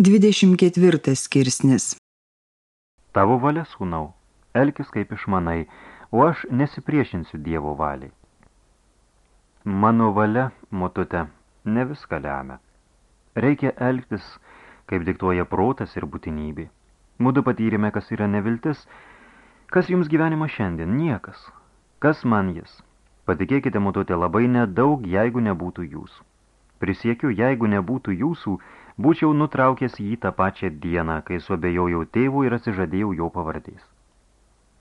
24 skirsnis Tavo valia, sūnau, elkis kaip išmanai, o aš nesipriešinsiu Dievo valiai. Mano valia, motute, ne viską lemia. Reikia elgtis, kaip diktuoja protas ir būtinybė. Mudu patyrėme, kas yra neviltis, kas jums gyvenimas šiandien, niekas. Kas man jis? Patikėkite, motute, labai nedaug, jeigu nebūtų jūsų. Prisiekiu, jeigu nebūtų jūsų, būčiau nutraukęs jį tą pačią dieną, kai suabejojau tėvų ir atsižadėjau jo pavardės.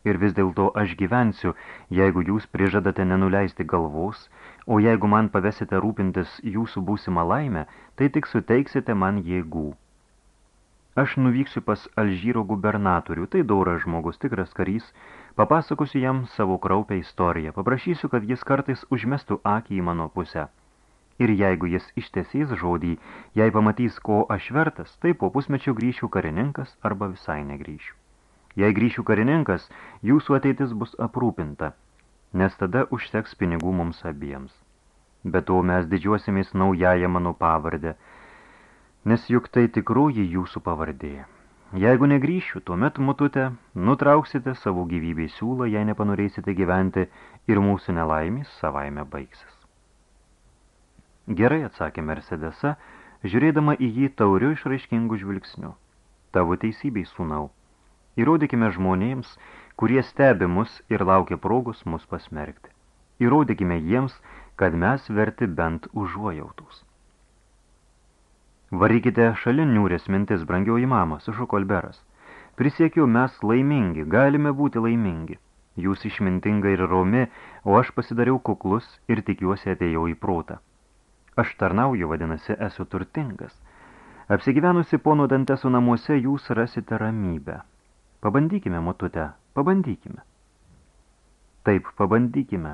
Ir vis dėlto aš gyvensiu, jeigu jūs prižadate nenuleisti galvos, o jeigu man pavesite rūpintis jūsų būsimą laimę, tai tik suteiksite man jėgų. Aš nuvyksiu pas Alžyro gubernatorių, tai dauras žmogus, tikras karys, papasakosiu jam savo kraupę istoriją, paprašysiu, kad jis kartais užmestų akį į mano pusę ir jeigu jis ištesys žodį, jei pamatys, ko aš vertas, tai po pusmečio grįšiu karininkas arba visai negrįšiu. Jei grįšiu karininkas, jūsų ateitis bus aprūpinta, nes tada užteks pinigų mums abiems. Bet to mes didžiuosimės naująją mano pavardę, nes juk tai tikroji jūsų pavardė. Jeigu negrįšiu, tuomet, mutute, nutrauksite savo gyvybę siūlą, jei nepanorėsite gyventi ir mūsų nelaimės savaime baigsis. Gerai, atsakė Mercedesa, žiūrėdama į jį tauriu išraiškingų žvilgsniu. Tavo teisybei, sūnau. Įrodykime žmonėms, kurie stebi mus ir laukia progos mus pasmerkti. Įrodykime jiems, kad mes verti bent užuojautus. Varykite šalin niūrės mintis, brangioji mama, sušuko Alberas. Prisiekiu, mes laimingi, galime būti laimingi. Jūs išmintinga ir romi, o aš pasidariau kuklus ir tikiuosi atėjau į protą. Aš tarnauju, vadinasi, esu turtingas. Apsigyvenusi pono Dantesų namuose jūs rasite ramybę. Pabandykime, motute, pabandykime. Taip, pabandykime,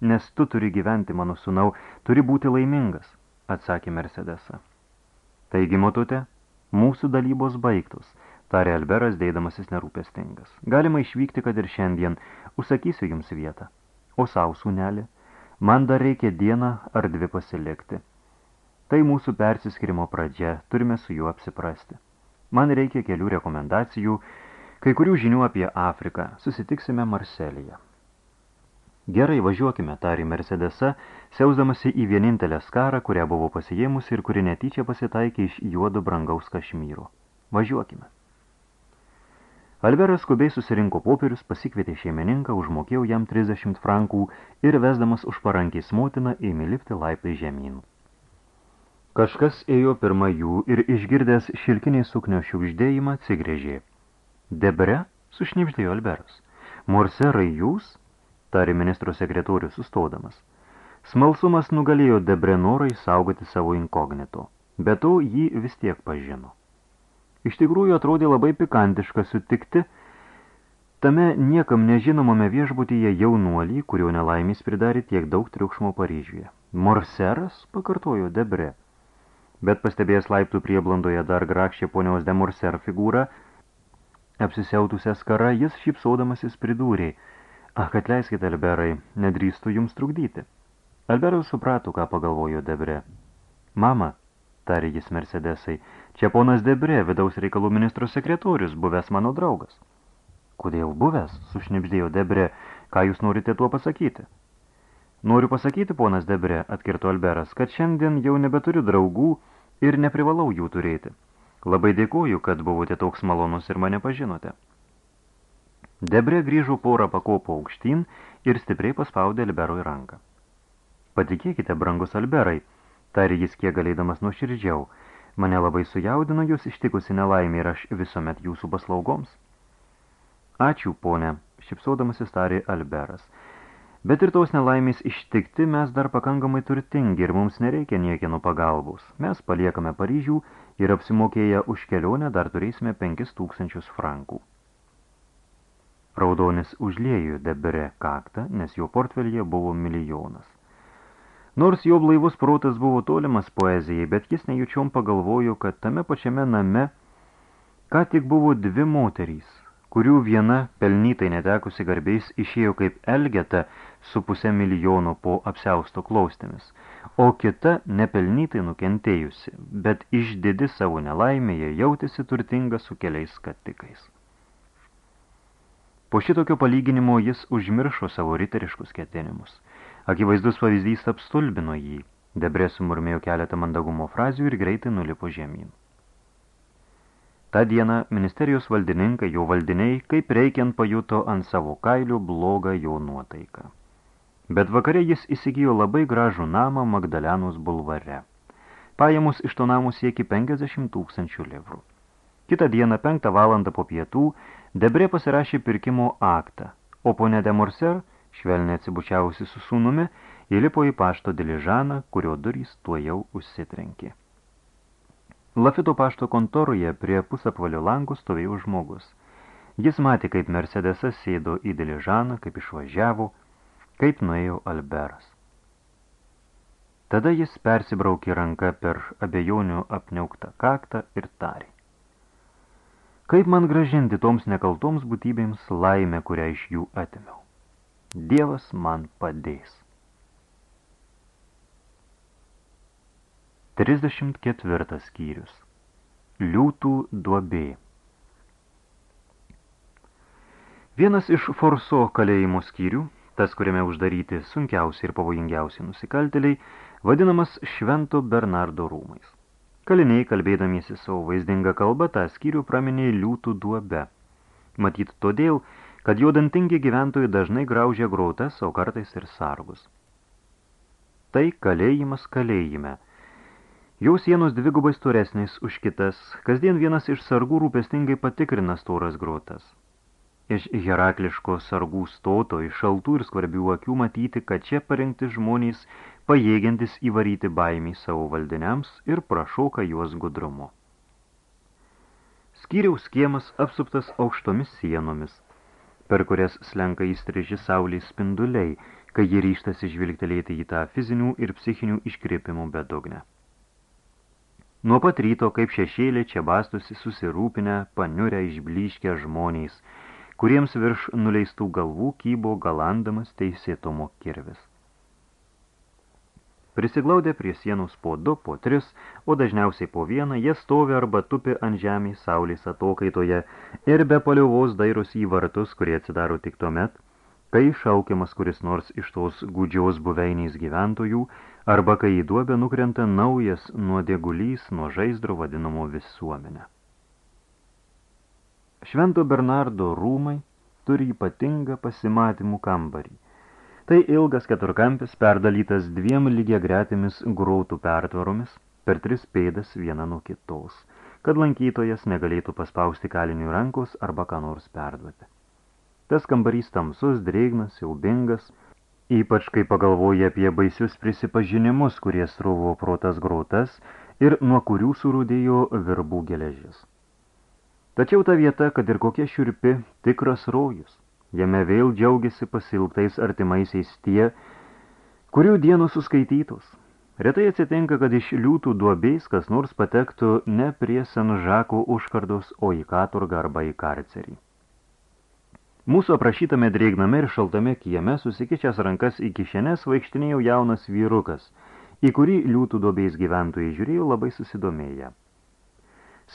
nes tu turi gyventi, mano sūnau, turi būti laimingas, atsakė Mercedesa. Taigi, motute, mūsų dalybos baigtos, tarė Alberas, dėdamasis nerūpestingas. Galima išvykti, kad ir šiandien, užsakysiu jums vietą. O savo sūnelį, Man dar reikia dieną ar dvi pasilikti. Tai mūsų persiskirimo pradžia, turime su juo apsiprasti. Man reikia kelių rekomendacijų, kai kurių žinių apie Afriką. Susitiksime Marselyje. Gerai, važiuokime, tari Mercedesa, siausdamasi į vienintelę skarą, kurią buvo pasijėmusi ir kuri netyčia pasitaikė iš juodo brangaus kašmyro. Važiuokime. Alberas skubiai susirinko popierius, pasikvietė šeimininką, užmokėjo jam 30 frankų ir vesdamas už parankiais motiną ėmė lipti laiptai žemyn. Kažkas ėjo pirma jų ir išgirdęs šilkiniai suknio šiugždėjimą atsigrėžė. Debre, sušnipždėjo Alberas. Morserai jūs, tarė ministro sekretorius sustodamas. Smalsumas nugalėjo Debre norai saugoti savo inkognito, bet to jį vis tiek pažino. Iš tikrųjų atrodė labai pikantiška sutikti tame niekam nežinomame viešbutyje jaunuolį, kurio nelaimės pridarė tiek daug triukšmo Paryžiuje. Morseras, pakartojo Debre. Bet pastebėjęs laiptų prieblandoje dar grakščią ponios de Morser figūrą, apsisiautusią skarą, jis šypsodamasis pridūrė, Ach, atleiskite, Alberai, nedrįstu jums trukdyti. Alberas suprato, ką pagalvojo Debre. Mama, tarė jis Mercedesai, čia ponas Debre, vidaus reikalų ministro sekretorius, buvęs mano draugas. Kodėl buvęs, sušnipždėjo Debre, ką jūs norite tuo pasakyti? Noriu pasakyti, ponas Debre, atkirto Alberas, kad šiandien jau nebeturiu draugų ir neprivalau jų turėti. Labai dėkuoju, kad buvote toks malonus ir mane pažinote. Debre grįžo porą pakopų aukštyn ir stipriai paspaudė Alberui ranką. Patikėkite, brangus Alberai, tarė jis kiek galėdamas nuoširdžiau. Mane labai sujaudino jūs ištikusi nelaimė ir aš visuomet jūsų paslaugoms. Ačiū, ponė, šipsodamasis tarė Alberas. Bet ir tos nelaimės ištikti mes dar pakankamai turtingi ir mums nereikia niekieno pagalbos. Mes paliekame Paryžių ir apsimokėję už kelionę dar turėsime 5000 frankų. Raudonis užlėjo debere kaktą, nes jo portfelyje buvo milijonas. Nors jo blaivus protas buvo tolimas poezijai, bet jis nejučiom pagalvojo, kad tame pačiame name ką tik buvo dvi moterys, kurių viena pelnytai netekusi garbiais išėjo kaip Elgeta su pusę milijono po apsiausto klaustėmis, o kita nepelnytai nukentėjusi, bet išdidi savo nelaimėje jautėsi turtinga su keliais skatikais. Po šitokio palyginimo jis užmiršo savo riteriškus ketinimus. Akivaizdus pavyzdys apstulbino jį. Debrė sumurmėjo keletą mandagumo frazių ir greitai nulipo žemyn. Ta diena ministerijos valdininkai, jo valdiniai, kaip reikiant pajuto ant savo kailių blogą jo nuotaiką. Bet vakare jis įsigijo labai gražų namą Magdalenos bulvare. Pajamus iš to namų sieki 50 tūkstančių livrų. Kitą dieną, penktą valandą po pietų, Debrė pasirašė pirkimo aktą, o ponė de Morser, švelniai atsibučiavusi su sūnumi, įlipo į pašto diližaną, kurio durys tuo jau užsitrenkė. Lafito pašto kontoroje prie pusapvalio langų stovėjo žmogus. Jis matė, kaip Mercedesas sėdo į diližaną, kaip išvažiavo, kaip nuėjo Alberas. Tada jis persibraukė ranką per abejonių apniauktą kaktą ir tarė. Kaip man gražinti toms nekaltoms būtybėms laimę, kurią iš jų atimiau? Dievas man padės. 34 skyrius. Liūtų duobė. Vienas iš Forso kalėjimo skyrių, tas, kuriame uždaryti sunkiausi ir pavojingiausi nusikaltėliai, vadinamas Švento Bernardo rūmais. Kaliniai, kalbėdamiesi savo vaizdingą kalbą, tą skyrių praminė liūtų duobe. Matyt todėl, kad jo dantingi gyventojai dažnai graužia grotas, o kartais ir sargus. Tai kalėjimas kalėjime – Jau sienos dvigubai storesnės už kitas, kasdien vienas iš sargų rūpestingai patikrina storas grotas. Iš herakliško sargų stoto, iš šaltų ir skvarbių akių matyti, kad čia parengti žmonės pajėgiantis įvaryti baimį savo valdiniams ir prašauka juos gudrumu. Skyriaus kiemas apsuptas aukštomis sienomis, per kurias slenka įstriži saulės spinduliai, kai jį ryštasi žvilgtelėti į tą fizinių ir psichinių iškreipimų bedugnę. Nuo pat ryto, kaip šešėlė, čia bastosi susirūpinę, paniurę išbliškę žmonės, kuriems virš nuleistų galvų kybo galandamas teisėtumo kirvis. Prisiglaudę prie sienos po du, po tris, o dažniausiai po vieną, jie stovi arba tupi ant žemės saulės atokaitoje ir be paliuvos dairos į vartus, kurie atsidaro tik tuomet, kai šaukiamas kuris nors iš tos gudžios buveiniais gyventojų, arba kai į duobę nukrenta naujas nuodėgulys nuo žaizdro vadinamo visuomenę. Švento Bernardo rūmai turi ypatingą pasimatymų kambarį. Tai ilgas keturkampis perdalytas dviem lygia gretimis grautų pertvaromis per tris pėdas vieną nuo kitos, kad lankytojas negalėtų paspausti kalinių rankos arba ką nors perduoti. Tas kambarys tamsus, drėgnas, siaubingas – Ypač kai pagalvoja apie baisius prisipažinimus, kurie sruvo protas grotas ir nuo kurių surūdėjo virbų geležis. Tačiau ta vieta, kad ir kokia šiurpi, tikras rojus. Jame vėl džiaugiasi pasilgtais artimaisiais tie, kurių dienos suskaitytos. Retai atsitinka, kad iš liūtų duobės kas nors patektų ne prie Senžako užkardos, o į katurgą arba į karcerį. Mūsų aprašytame drėgname ir šaltame kieme susikičias rankas į kišenes vaikštinėjo jaunas vyrukas, į kurį liūtų duobės gyventojai žiūrėjo labai susidomėję.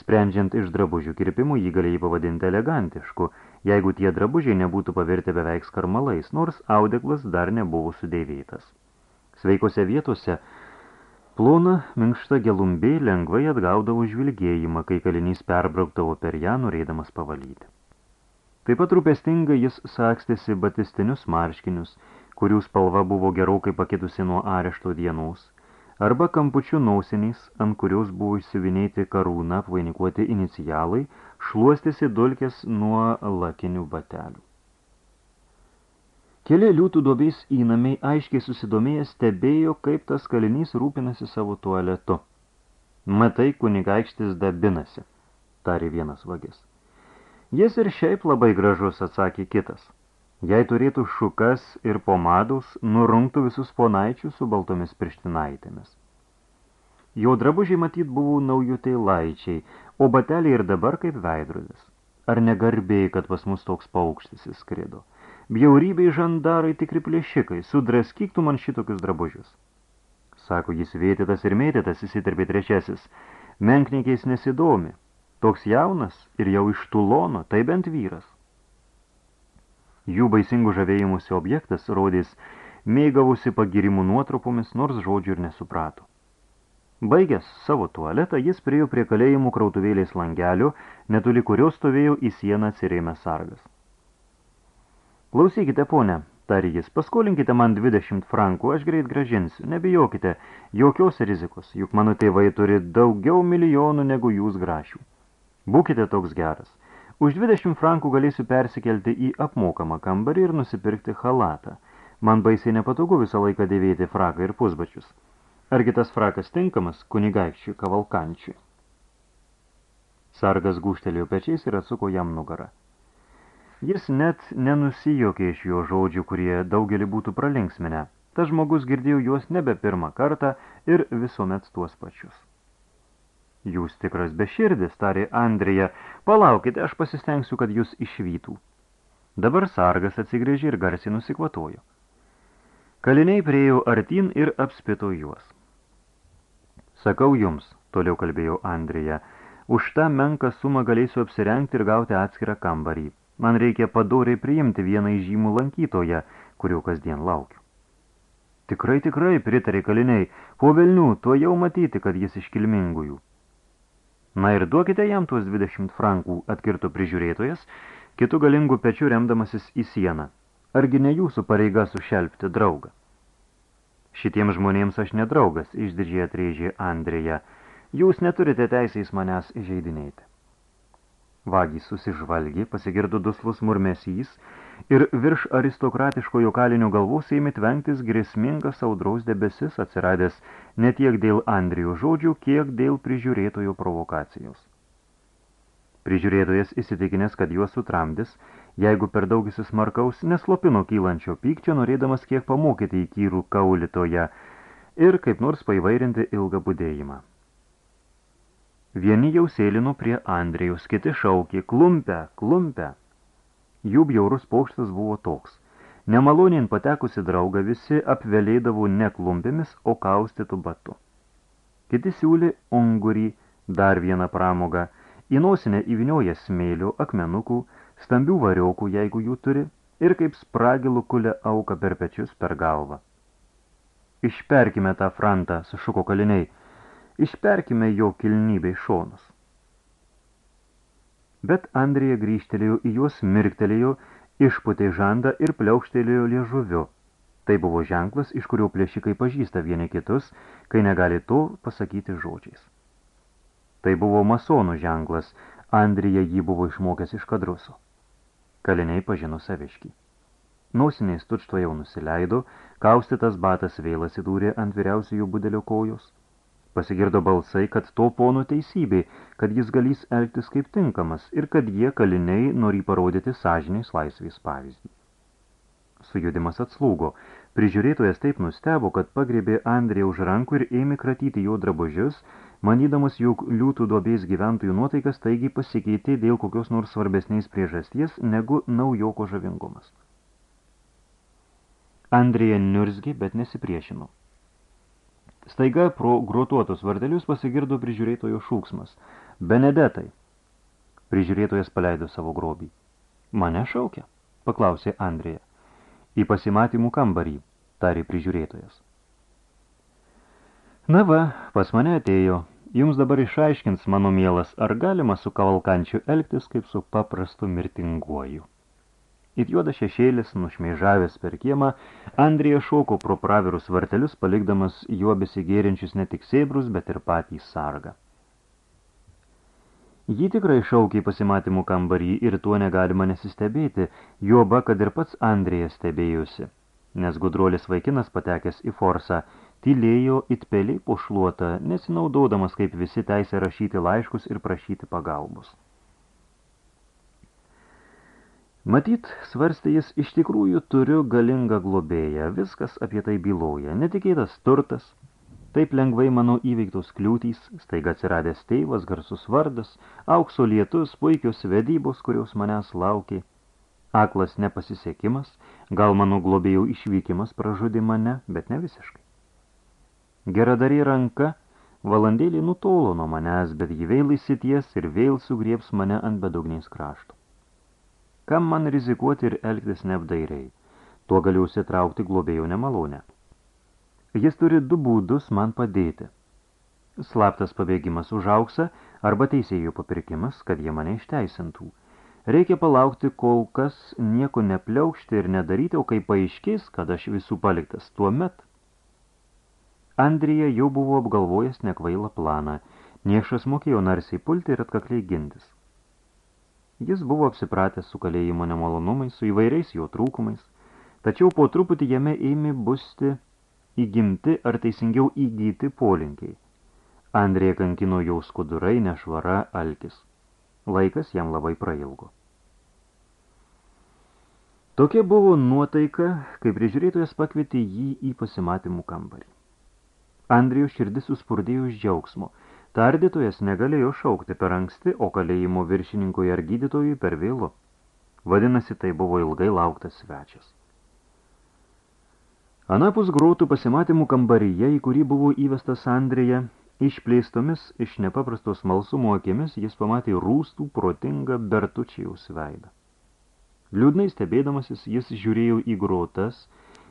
Sprendžiant iš drabužių kirpimų, jį galėjai pavadinti elegantišku, jeigu tie drabužiai nebūtų pavirti beveik skarmalais, nors audeklas dar nebuvo sudėvėtas. Sveikose vietose plona minkšta gelumbė lengvai atgaudavo žvilgėjimą, kai kalinys perbraukdavo per ją, norėdamas pavalyti. Taip pat rūpestingai jis sakstėsi batistinius marškinius, kurių spalva buvo gerokai pakitusi nuo arešto dienos, arba kampučių nausiniais, ant kurios buvo išsivinėti karūną apvainikuoti inicialai, šluostėsi dulkės nuo lakinių batelių. Keli liūtų duobės įnamiai aiškiai susidomėję stebėjo, kaip tas kalinys rūpinasi savo tualetu. Matai, kunigaikštis dabinasi, tarė vienas vagis. Jis ir šiaip labai gražus, atsakė kitas. Jei turėtų šukas ir pomadus, nurungtų visus ponaičius su baltomis pirštinaitėmis. Jo drabužiai matyt buvo naujutei laičiai, o bateliai ir dabar kaip veidrodis. Ar negarbiai, kad pas mus toks paukštis įskrido? Bjaurybei žandarai tikri plėšikai, sudraskyk tu man šitokius drabužius. Sako, jis vėtytas ir mėtytas, įsiterpė trečiasis. Menknikiais nesidomi. Toks jaunas ir jau iš tulono, tai bent vyras. Jų baisingų žavėjimusi objektas rodys mėgavusi pagirimų nuotropomis, nors žodžių ir nesuprato. Baigęs savo tualetą, jis priejo prie kalėjimų krautuvėlės langelio, netoli kurio stovėjo į sieną atsirėmęs sargas. Klausykite, ponė, tarė jis, paskolinkite man 20 frankų, aš greit gražinsiu, nebijokite, jokios rizikos, juk mano tėvai turi daugiau milijonų negu jūs grašių. Būkite toks geras. Už 20 frankų galėsiu persikelti į apmokamą kambarį ir nusipirkti halatą. Man baisiai nepatogu visą laiką dėvėti fraką ir pusbačius. Argi tas frakas tinkamas kunigaikščiui kavalkančiui? Sargas gūštelėjo pečiais ir atsuko jam nugarą. Jis net nenusijokė iš jo žodžių, kurie daugelį būtų pralinksminę. Tas žmogus girdėjo juos nebe pirmą kartą ir visuomet tuos pačius. Jūs tikras beširdis, tarė Andrija, palaukite, aš pasistengsiu, kad jūs išvytų. Dabar sargas atsigrėžė ir garsiai nusikvatojo. Kaliniai priejo artin ir apspito juos. Sakau jums, toliau kalbėjo Andrija, už tą menką sumą galėsiu apsirengti ir gauti atskirą kambarį. Man reikia padoriai priimti vieną įžymų lankytoją, kurio kasdien laukiu. Tikrai, tikrai, pritarė kaliniai, po velnių, tuo jau matyti, kad jis iškilmingųjų. Na ir duokite jam tuos 20 frankų, atkirto prižiūrėtojas, kitų galingų pečių remdamasis į sieną. Argi ne jūsų pareiga sušelpti draugą? Šitiems žmonėms aš nedraugas, išdidžiai atrėžė Andrėja. Jūs neturite teisės manęs žaidinėti. Vagys susižvalgė, pasigirdo duslus murmesys ir virš aristokratiškojo kalinio galvos ėmė tvengtis grėsmingas audros debesis atsiradęs ne tiek dėl Andrijų žodžių, kiek dėl prižiūrėtojo provokacijos. Prižiūrėtojas įsitikinęs, kad juos sutramdys, jeigu per daug įsismarkaus, neslopino kylančio pykčio, norėdamas kiek pamokyti į kyrų kaulitoje ir kaip nors paivairinti ilgą budėjimą. Vieni jau sėlino prie Andrėjus, kiti šaukė, klumpę, klumpę. Jų bjaurus paukštas buvo toks. Nemalonien patekusi draugą visi apvelėdavo ne klumpėmis, o kaustytų batu. Kiti siūlė ungurį, dar vieną pramogą – Į nosinę įvinioja smėlių, akmenukų, stambių variokų, jeigu jų turi, ir kaip spragilų kulė auka per pečius per galvą. Išperkime tą frantą, sušuko kaliniai, išperkime jo kilnybei šonus. Bet Andrija grįžtelėjo į juos, mirktelėjo, išputė žandą ir pliaukštelėjo liežuviu. Tai buvo ženklas, iš kurio plėšikai pažįsta vieni kitus, kai negali to pasakyti žodžiais. Tai buvo masonų ženklas, Andrija jį buvo išmokęs iš kadruso. Kaliniai pažino saviškį. Nosiniais tučto jau nusileido, kaustytas batas vėl atsidūrė ant vyriausiųjų budelio kojos. Pasigirdo balsai, kad to pono teisybė, kad jis galys elgtis kaip tinkamas ir kad jie kaliniai nori parodyti sąžiniais laisvės pavyzdį. Sujudimas atslūgo. Prižiūrėtojas taip nustebo, kad pagrėbė Andriją už rankų ir ėmė kratyti jo drabužius, Manydamas, jog liūtų duobės gyventojų nuotaikas taigiai pasikeitė dėl kokios nors svarbesnės priežasties negu naujoko žavingumas. Andrija niurzgi, bet nesipriešino. Staiga pro grotuotus vardelius pasigirdo prižiūrėtojo šūksmas. Benedetai. Prižiūrėtojas paleido savo grobį. Mane šaukia, paklausė Andrija. Į pasimatymų kambarį, tarė prižiūrėtojas. Na va, pas mane atėjo, Jums dabar išaiškins, mano mielas, ar galima su kavalkančiu elgtis kaip su paprastu mirtinguoju. It juoda šešėlis, nušmeižavęs per kiemą, Andrija šoko pro pravirus vartelius, palikdamas juo besigėrinčius ne tik sėbrus, bet ir patį sargą. Jį tikrai šaukiai pasimatymų kambarį ir tuo negalima nesistebėti, juoba, kad ir pats Andrija stebėjusi, nes gudrolis vaikinas patekęs į forsą tylėjo it peliai po šluotą, nesinaudodamas kaip visi teisė rašyti laiškus ir prašyti pagalbos. Matyt, svarstė jis, iš tikrųjų turiu galingą globėją, viskas apie tai byloja, netikėtas turtas, Taip lengvai mano įveiktos kliūtys, staiga atsiradęs tėvas, garsus vardas, aukso lietus, puikios vedybos, kurios manęs laukė. Aklas nepasisekimas, gal mano globėjų išvykimas pražudė mane, bet ne visiškai. Geradarė ranka valandėlį nutolo nuo manęs, bet ji vėl įsities ir vėl sugriebs mane ant bedugniais krašto. Kam man rizikuoti ir elgtis neapdairiai? Tuo galiu užsitraukti globėjų nemalonę. Jis turi du būdus man padėti. Slaptas pabėgimas už auksą arba teisėjų papirkimas, kad jie mane išteisintų. Reikia palaukti, kol kas nieko nepliaukšti ir nedaryti, o kai paaiškės, kad aš visų paliktas tuo met. Andrija jau buvo apgalvojęs nekvailą planą. Niešas mokėjo narsiai pulti ir atkakliai gintis. Jis buvo apsipratęs su kalėjimo nemalonumais, su įvairiais jo trūkumais, tačiau po truputį jame ėmė busti įgimti ar teisingiau įgyti polinkiai. Andrėja kankino jau skudurai, nešvara, alkis. Laikas jam labai prailgo. Tokia buvo nuotaika, kai prižiūrėtojas pakvietė jį į pasimatymų kambarį. Andrijos širdis suspurdėjo iš džiaugsmo. Tardytojas negalėjo šaukti per anksti, o kalėjimo viršininkui ar gydytojui per vėlu. Vadinasi, tai buvo ilgai lauktas svečias. Anapus grotų pasimatymų kambaryje, į kurį buvo įvestas Andrėje, išplėstomis iš nepaprastos malsumo akimis jis pamatė rūstų protingą Bertučijaus veidą. Liūdnai stebėdamasis jis žiūrėjo į grotas,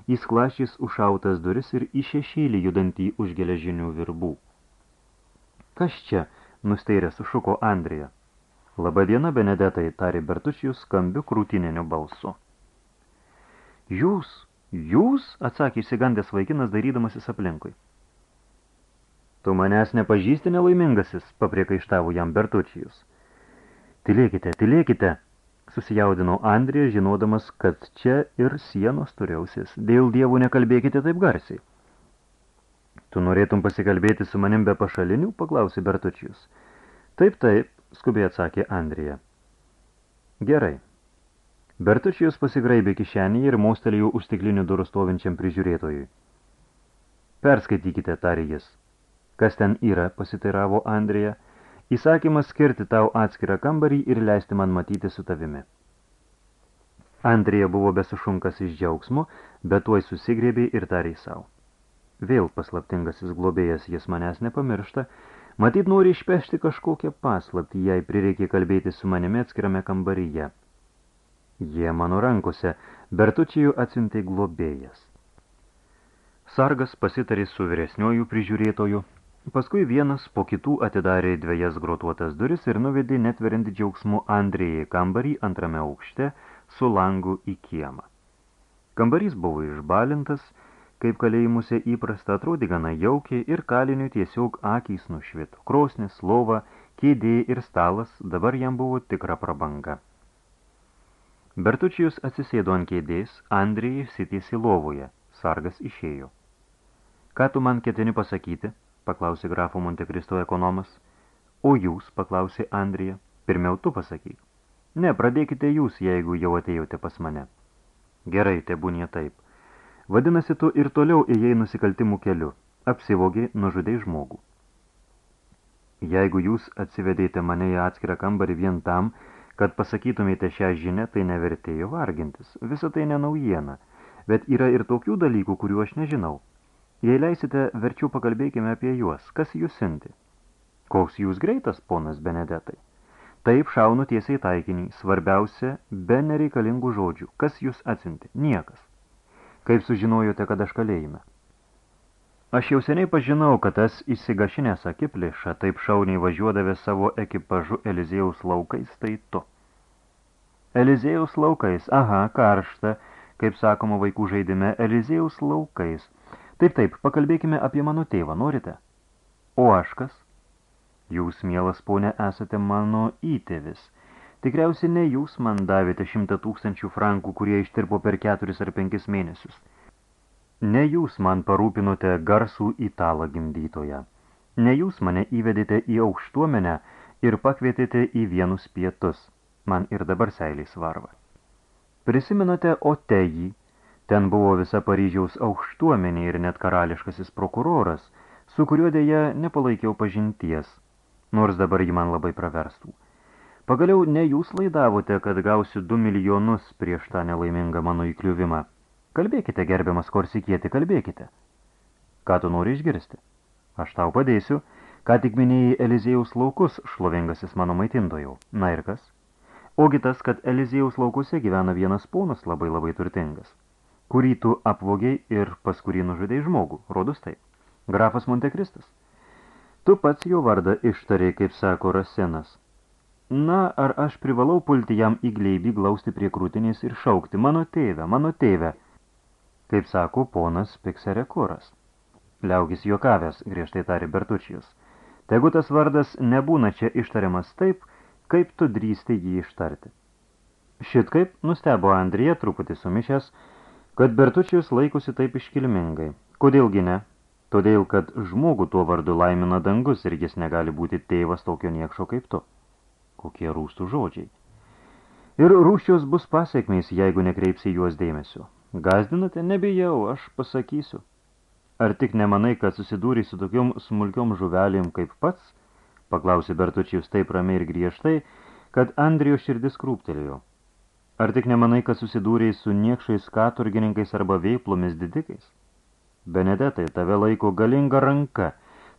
į sklašys užšautas duris ir į šešėlį judantį už geležinių virbų. Kas čia? nusteirė sušuko Andrija. Labadiena, Benedetai, tarė Bertučijus skambiu krūtininiu balsu. Jūs, Jūs, atsakė išsigandęs vaikinas, darydamasis aplinkui. Tu manęs nepažįsti nelaimingasis, papriekaištavo jam Bertučijus. Tylėkite, tylėkite, susijaudino Andrija, žinodamas, kad čia ir sienos turėjausis. Dėl dievų nekalbėkite taip garsiai. Tu norėtum pasikalbėti su manim be pašalinių, paklausė Bertučijus. Taip, taip, skubiai atsakė Andrija. Gerai, Bertučijus pasigraibė kišenį ir mostelėjo už stiklinių durų stovinčiam prižiūrėtojui. Perskaitykite, tarė jis. Kas ten yra, pasitairavo Andrija. Įsakymas skirti tau atskirą kambarį ir leisti man matyti su tavimi. Andrija buvo besušunkas iš džiaugsmo, bet tuoj susigrėbė ir tarė savo. Vėl paslaptingasis globėjas jis manęs nepamiršta, matyt nori išpešti kažkokią paslaptį, jei prireikė kalbėti su manimi atskirame kambaryje. Jie mano rankose, Bertučijų atsintė globėjas. Sargas pasitarė su vyresniojų prižiūrėtojų, paskui vienas po kitų atidarė dviejas grotuotas duris ir nuvedė netveriant džiaugsmų Andrėjai kambarį antrame aukšte su langu į kiemą. Kambarys buvo išbalintas, kaip kalėjimuose įprasta atrodė gana jaukiai ir kaliniui tiesiog akys nušvito. Krosnis, lova, kėdė ir stalas dabar jam buvo tikra prabanga. Bertučijus atsisėdo ant kėdės, Andrijai sitėsi lovoje, sargas išėjo. Ką tu man ketini pasakyti? paklausė grafo Montekristo ekonomas. O jūs, paklausė Andrija, pirmiau tu pasakyk. Ne, pradėkite jūs, jeigu jau atėjote pas mane. Gerai, tebūnė taip. Vadinasi, tu ir toliau ėjai nusikaltimų keliu, apsivogė, nužudai žmogų. Jeigu jūs atsivedėte mane į atskirą kambarį vien tam, Kad pasakytumėte šią žinę, tai nevertėjo vargintis. Visą tai nenaujiena. Bet yra ir tokių dalykų, kurių aš nežinau. Jei leisite, verčiau pakalbėkime apie juos. Kas jūs sinti? Koks jūs greitas, ponas Benedetai? Taip šaunu tiesiai taikinį. Svarbiausia, be nereikalingų žodžių. Kas jūs atsinti? Niekas. Kaip sužinojote, kad aš kalėjime? Aš jau seniai pažinau, kad tas įsigašinės akiplėša taip šauniai važiuodavė savo ekipažu Elizėjaus laukais, tai tu. Elizėjaus laukais, aha, karšta, kaip sakoma vaikų žaidime, Elizėjaus laukais. Taip, taip, pakalbėkime apie mano tėvą, norite? O aš kas? Jūs, mielas ponė, esate mano įtėvis. Tikriausiai ne jūs man davėte šimtą tūkstančių frankų, kurie ištirpo per keturis ar penkis mėnesius. Ne jūs man parūpinote garsų italą gimdytoją. Ne jūs mane įvedėte į aukštuomenę ir pakvietėte į vienus pietus. Man ir dabar seiliai svarva. Prisiminate Otejį. Ten buvo visa Paryžiaus aukštuomenė ir net karališkasis prokuroras. su kuriuo dėja nepalaikiau pažinties, nors dabar jį man labai praverstų. Pagaliau ne jūs laidavote, kad gausiu 2 milijonus prieš tą nelaimingą mano įkliuvimą. Kalbėkite, gerbiamas Korsikieti, kalbėkite. Ką tu nori išgirsti? Aš tau padėsiu, ką tik minėjai Elizėjaus laukus, šlovingasis mano maitintojau. Na ir kas? Ogi tas, kad Elizėjaus laukuse gyvena vienas ponas labai labai turtingas, kurį tu apvogiai ir pas kurį nužudėjai žmogų, rodus taip. Grafas Montekristas. Tu pats jo vardą ištarė, kaip sako Rasenas. Na, ar aš privalau pulti jam į gleibį glausti prie krūtinės ir šaukti, mano tėvę, mano tėvę, kaip sako ponas Pikserekuras. Liaugis juokavęs, griežtai tarė Bertučijus. Tegu tas vardas nebūna čia ištariamas taip, kaip tu drįsti jį ištarti. Šit kaip nustebo Andrija truputį sumišęs, kad Bertučijus laikosi taip iškilmingai. Kodėlgi ne? Todėl, kad žmogų tuo vardu laimina dangus ir jis negali būti tėvas tokio niekšo kaip tu. Kokie rūstų žodžiai. Ir rūščios bus pasiekmės, jeigu nekreipsi juos dėmesio. Gazdinate? Nebijau, aš pasakysiu. Ar tik nemanai, kad susidūrei su tokiom smulkiom žuvelėm kaip pats? Paklausė Bertučius taip ramiai ir griežtai, kad Andrijo širdis krūptelėjo. Ar tik nemanai, kad susidūrei su niekšais katurgininkais arba veiplomis didikais? Benedetai, tave laiko galinga ranka.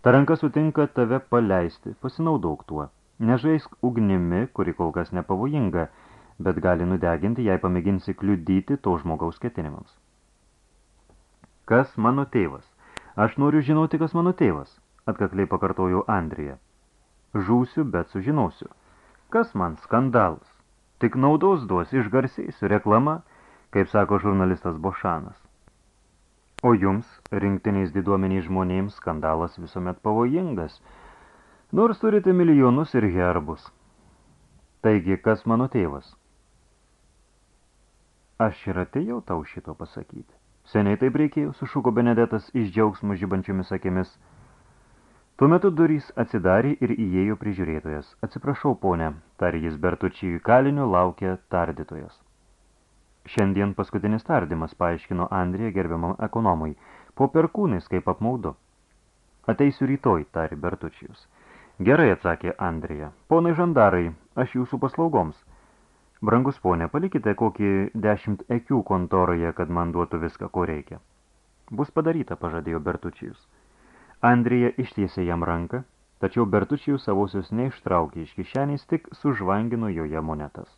Ta ranka sutinka tave paleisti, pasinaudok tuo. Nežaisk ugnimi, kuri kol kas nepavojinga, bet gali nudeginti, jei pamėginsi kliudyti to žmogaus ketinimams. Kas mano tėvas? Aš noriu žinoti, kas mano tėvas, atkakliai pakartojo Andrija. Žūsiu, bet sužinosiu. Kas man skandalas? Tik naudos duos, išgarsiaisiu reklama, kaip sako žurnalistas Bošanas. O jums, rinktiniais diduomeniais žmonėms, skandalas visuomet pavojingas, nors turite milijonus ir herbus. Taigi, kas mano tėvas? Aš ir atėjau tau šito pasakyti. Seniai taip reikėjo, sušuko Benedetas iš džiaugsmų žibančiomis akimis. Tuo metu durys atsidarė ir įėjo prižiūrėtojas. Atsiprašau, ponė, tarė jis Bertučiui kaliniu, laukia tardytojas. Šiandien paskutinis tardymas, paaiškino Andrija gerbiamam ekonomui, po perkūnais kaip apmaudu. Ateisiu rytoj, tarė Bertučius. Gerai, atsakė Andrija. Ponai žandarai, aš jūsų paslaugoms – Brangus ponė, palikite kokį dešimt ekių kontoroje, kad man duotų viską, ko reikia. Bus padaryta, pažadėjo Bertučijus. Andrija ištiesė jam ranką, tačiau Bertučijus savosius neištraukė iš kišenės, tik sužvangino joje monetas.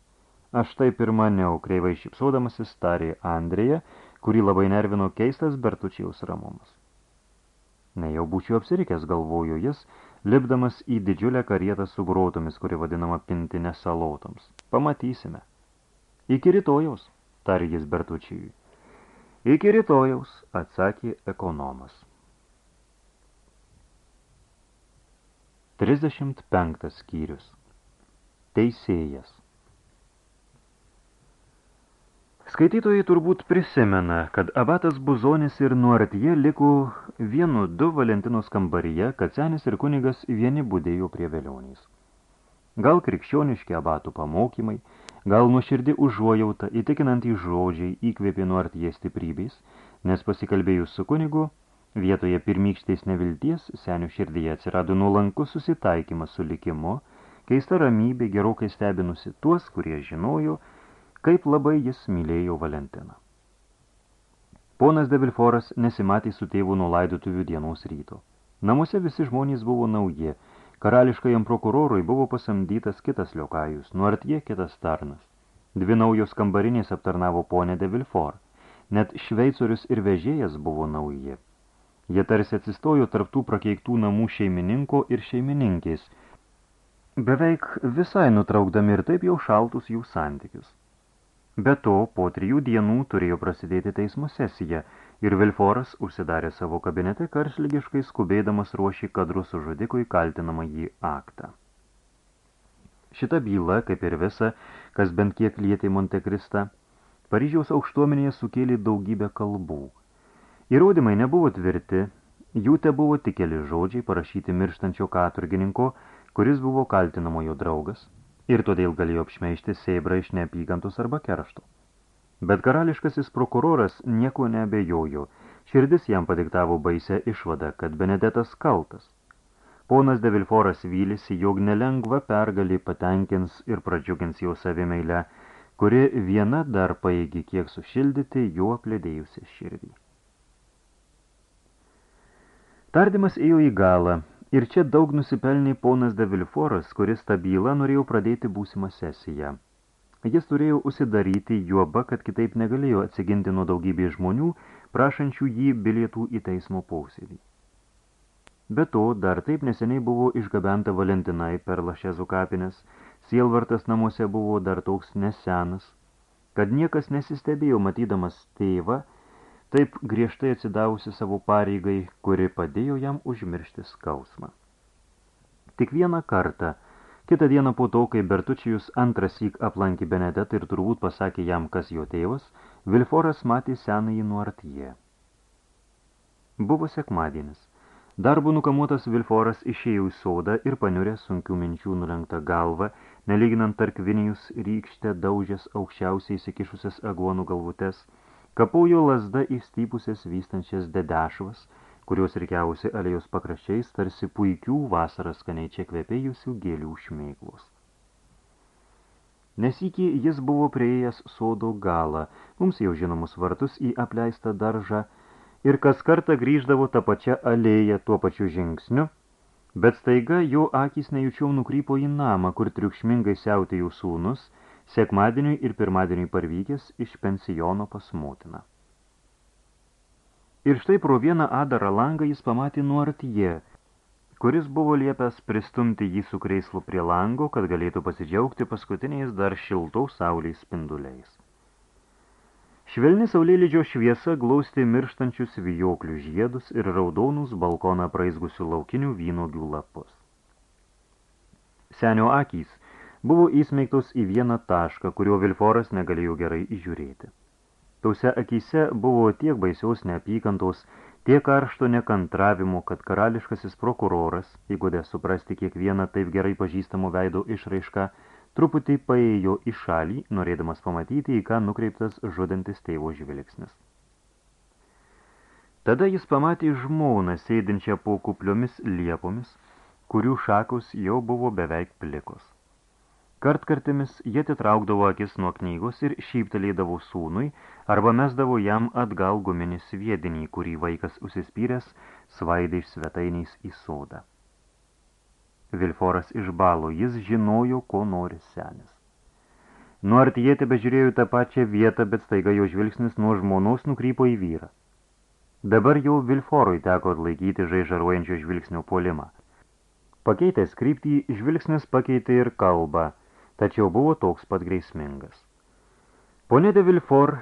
Aš taip ir maniau, kreivai šipsodamasis tarė Andrija, kurį labai nervino keistas Bertučijaus ramumas. Ne jau būčiau apsirikęs, galvojo jis, lipdamas į didžiulę karietą su grotomis, kuri vadinama pintinė salotoms. Pamatysime. Iki rytojaus, tarė jis Bertučijui. Iki rytojaus, atsakė ekonomas. 35 skyrius. Teisėjas. Skaitytojai turbūt prisimena, kad abatas Buzonis ir Nuartie liko vienu du Valentinos kambaryje, kad senis ir kunigas vieni būdėjo prie velionys. Gal krikščioniški abatų pamokymai, gal nuoširdi užuojauta, įtikinantys žodžiai įkvėpė Nuartie stiprybės, nes pasikalbėjus su kunigu, vietoje pirmykštės nevilties senių širdyje atsirado nuolankus susitaikymas su likimu, keista ramybė gerokai stebinusi tuos, kurie žinojo, kaip labai jis mylėjo Valentiną. Ponas de Vilforas nesimatė su tėvu nuo laidotuvių dienos ryto. Namuose visi žmonės buvo nauji, karališkajam prokurorui buvo pasamdytas kitas liokajus, nuartie kitas tarnas. Dvi naujos kambarinės aptarnavo ponę de Vilfor, net šveicorius ir vežėjas buvo nauji. Jie tarsi atsistojo tarptų prakeiktų namų šeimininko ir šeimininkės, beveik visai nutraukdami ir taip jau šaltus jų santykius. Be to, po trijų dienų turėjo prasidėti teismo sesija ir Vilforas užsidarė savo kabinete karšlygiškai skubėdamas ruošį kadrų sužudikui kaltinamą jį aktą. Šita byla, kaip ir visa, kas bent kiek lietė Montekristą, Paryžiaus aukštuomenėje sukėlė daugybę kalbų. Įrodymai nebuvo tvirti, jų te buvo tik keli žodžiai parašyti mirštančio katurgininko, kuris buvo kaltinamojo draugas, ir todėl galėjo apšmeišti seibrą iš neapygantos arba keršto. Bet karališkasis prokuroras nieko neabejojo, Širdis jam padiktavo baisę išvadą, kad Benedetas kaltas. Ponas de Vilforas vylėsi, jog nelengva pergalį patenkins ir pradžiugins jo savimeilę, kuri viena dar paėgi kiek sušildyti jo plėdėjusią širdį. Tardymas ėjo į galą, ir čia daug nusipelnė ponas de Vilforas, kuris tą bylą norėjo pradėti būsimą sesiją. Jis turėjo užsidaryti juoba, kad kitaip negalėjo atsiginti nuo daugybės žmonių, prašančių jį bilietų į teismo posėdį. Be to, dar taip neseniai buvo išgabenta Valentinai per Lašezų kapines, sielvartas namuose buvo dar toks nesenas, kad niekas nesistebėjo matydamas tėvą, taip griežtai atsidavusi savo pareigai, kuri padėjo jam užmiršti skausmą. Tik vieną kartą, kitą dieną po to, kai Bertučijus antras syk aplankė Benedetą ir turbūt pasakė jam, kas jo tėvas, Vilforas matė senąjį nuartyje. Buvo sekmadienis. Darbu nukamuotas Vilforas išėjo į sodą ir paniurė sunkių minčių nulenktą galvą, nelyginant tarp vinijus rykštę daužęs aukščiausiai įsikišusias aguonų galvutes, kapaujo lasda įstypusias vystančias dedešvas, kurios rikiausi alėjos pakraščiais tarsi puikių vasaras skaniai čia kvepėjusių gėlių šmeiklos. Nesikį jis buvo prieėjęs sodo galą, mums jau žinomus vartus į apleistą daržą, ir kas kartą grįždavo tą pačią alėją tuo pačiu žingsniu, bet staiga jo akys nejučiau nukrypo į namą, kur triukšmingai siautė jų sūnus, sekmadieniui ir pirmadieniui parvykęs iš pensiono pas motiną. Ir štai pro vieną adarą langą jis pamatė nuartyje, kuris buvo liepęs pristumti jį su kreislu prie lango, kad galėtų pasidžiaugti paskutiniais dar šiltaus saulės spinduliais. Švelni saulėlydžio šviesa glausti mirštančius vijoklių žiedus ir raudonus balkoną praizgusių laukinių vynogių lapus. Senio akys buvo įsmeigtos į vieną tašką, kurio Vilforas negalėjo gerai įžiūrėti. Tausia akyse buvo tiek baisiaus neapykantos, tiek karšto nekantravimo, kad karališkasis prokuroras, įgudė suprasti kiekvieną taip gerai pažįstamų veido išraišką, truputį paėjo į šalį, norėdamas pamatyti, į ką nukreiptas žudantis tėvo žvilgsnis. Tada jis pamatė žmoną, sėdinčią po kupliomis liepomis, kurių šakos jau buvo beveik plikos. Kartkartimis jie atitraukdavo akis nuo knygos ir šyptelėdavo sūnui arba mesdavo jam atgal guminį sviedinį, kurį vaikas užsispyręs svaidė iš svetainiais į sodą. Vilforas išbalo, jis žinojo, ko nori senis. Nuo artyje tebe žiūrėjo tą pačią vietą, bet staiga jo žvilgsnis nuo žmonos nukrypo į vyrą. Dabar jau Vilforui teko atlaikyti žaižaruojančio žvilgsnio polimą. Pakeitęs kryptį, žvilgsnis pakeitė ir kalbą, tačiau buvo toks pat grėsmingas. Pone de Vilfor,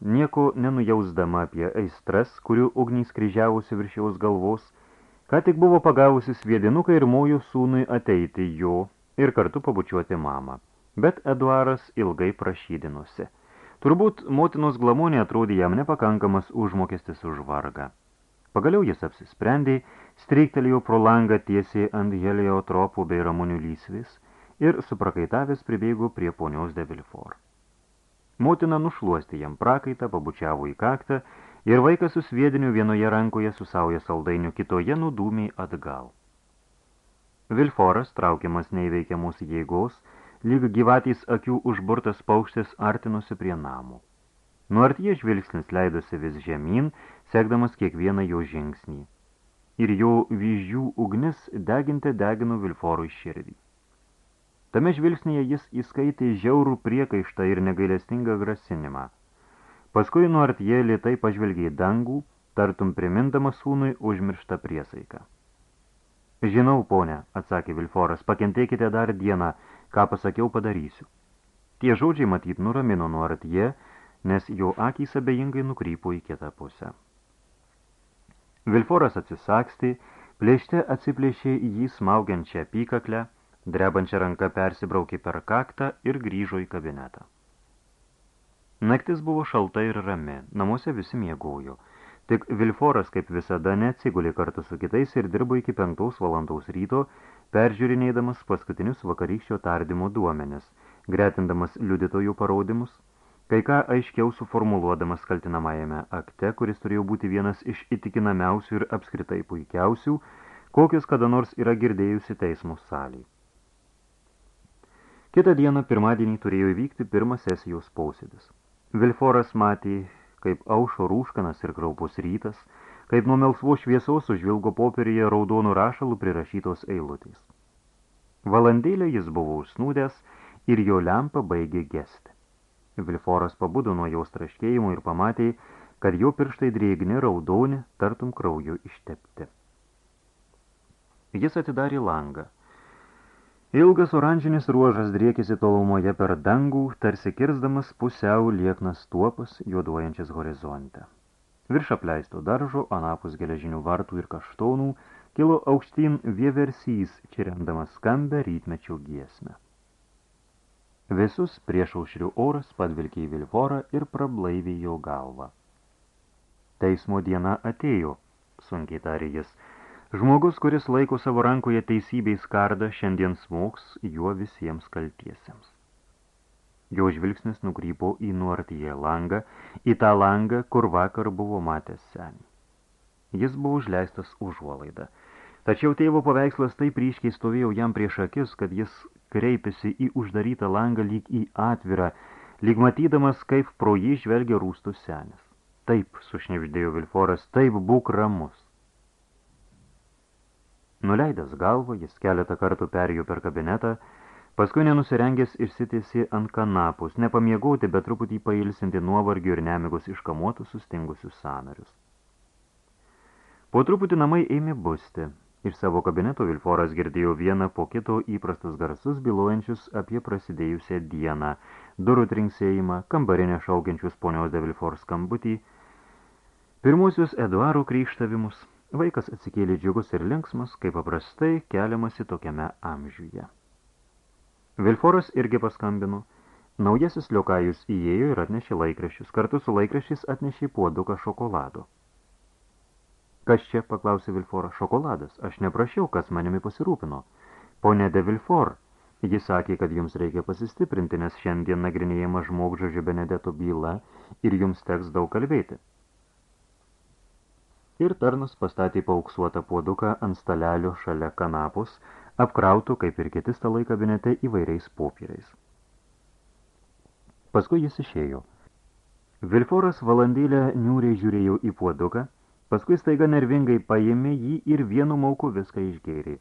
nieko nenujausdama apie aistras, kurių ugnys kryžiavusi virš jaus galvos, Ką tik buvo pagavusi sviedinuką ir mojų sūnui ateiti jo ir kartu pabučiuoti mamą. Bet Eduaras ilgai prašydinosi. Turbūt motinos glamonė atrodė jam nepakankamas užmokestis už vargą. Pagaliau jis apsisprendė, streiktelėjo pro langą tiesiai ant heliotropų bei ramunių lysvis ir suprakaitavęs pribėgo prie ponios de Vilfor. Motina nušluosti jam prakaitą, pabučiavo į kaktą ir vaikas su sviediniu vienoje rankoje susauja saldainių, kitoje nudūmiai atgal. Vilforas, traukiamas neįveikiamus jėgos, lyg gyvatys akių užburtas paukštis artinosi prie namų. Nuartie žvilgsnis leidosi vis žemyn, sekdamas kiekvieną jo žingsnį. Ir jo vyzdžių ugnis deginte degino Vilforui širdį. Tame žvilgsnėje jis įskaitė žiaurų priekaištą ir negailestingą grasinimą – Paskui nuartie lietai pažvelgė į dangų, tartum primindamas sūnui užmirštą priesaiką. Žinau, ponė, atsakė Vilforas, pakentėkite dar dieną, ką pasakiau padarysiu. Tie žodžiai matyt nuramino nuartie, nes jo akys abejingai nukrypo į kitą pusę. Vilforas atsisakstė, plėšte atsiplėšė į jį smaugiančią pykaklę, drebančią ranką persibraukė per kaktą ir grįžo į kabinetą. Naktis buvo šalta ir rami, namuose visi miegojo. Tik Vilforas, kaip visada, neatsigulė kartu su kitais ir dirbo iki penktaus valandaus ryto, peržiūrinėdamas paskutinius vakarykščio tardymo duomenis, gretindamas liudytojų parodymus, kai ką aiškiau suformuluodamas kaltinamajame akte, kuris turėjo būti vienas iš įtikinamiausių ir apskritai puikiausių, kokius kada nors yra girdėjusi teismo saliai. Kitą dieną pirmadienį turėjo įvykti pirmas sesijos posėdis. Vilforas matė, kaip aušo rūškanas ir kraupus rytas, kaip nuo melsvos šviesos užvilgo popieryje raudonų rašalų prirašytos eilutės. Valandėlę jis buvo užsnūdęs ir jo lempa baigė gesti. Vilforas pabudo nuo jos traškėjimo ir pamatė, kad jo pirštai drėgni raudoni, tartum krauju ištepti. Jis atidarė langą. Ilgas oranžinis ruožas driekėsi tolumoje per dangų, tarsi kirsdamas pusiau lieknas tuopas juoduojančias horizonte. Virš apleisto daržo, anapus geležinių vartų ir kaštonų, kilo aukštyn vieversys, čiriandamas skambę rytmečio giesmę. Visus prieš aušrių oras padvilkė į Vilforą ir prablaivė jo galvą. Teismo diena atėjo, sunkiai tarė jis. Žmogus, kuris laiko savo rankoje teisybei skardą, šiandien smoks juo visiems kaltiesiems. Jo žvilgsnis nukrypo į nuartyje langą, į tą langą, kur vakar buvo matęs senį. Jis buvo užleistas užuolaidą. Tačiau tėvo paveikslas taip ryškiai stovėjo jam prieš akis, kad jis kreipėsi į uždarytą langą lyg į atvirą, lyg matydamas, kaip pro jį žvelgia rūstus senis. Taip, sušnevždėjo Vilforas, taip būk ramus. Nuleidęs galvą, jis keletą kartų perėjo per kabinetą, paskui nenusirengęs išsitėsi ant kanapus, nepamiegoti, bet truputį pailsinti nuovargių ir nemigus iškamuotus sustingusius sanarius. Po truputį namai ėmė busti, Iš savo kabineto Vilforas girdėjo vieną po kito įprastus garsus, bylojančius apie prasidėjusią dieną, durų trinksėjimą, kambarinę šaukiančius ponios de Vilfor skambutį, pirmusius Eduaro krykštavimus. Vaikas atsikėlė džiugus ir linksmas, kaip paprastai keliamasi tokiame amžiuje. Vilforas irgi paskambino. Naujasis liokajus įėjo ir atnešė laikraščius. Kartu su laikraščiais atnešė puoduką šokolado. Kas čia, paklausė Vilfor, šokoladas, aš neprašiau, kas manimi pasirūpino. Pone de Vilfor, jis sakė, kad jums reikia pasistiprinti, nes šiandien nagrinėjama žmogžodžio Benedeto byla ir jums teks daug kalbėti. Ir tarnas pastatė paauksuotą puoduką ant stalelio šalia kanapos, apkrautų, kaip ir kiti stalai kabinete, įvairiais popieriais. Paskui jis išėjo. Vilforas valandėlę niūriai žiūrėjo į puoduką, Paskui staiga nervingai paėmė jį ir vienu mauku viską išgėrė.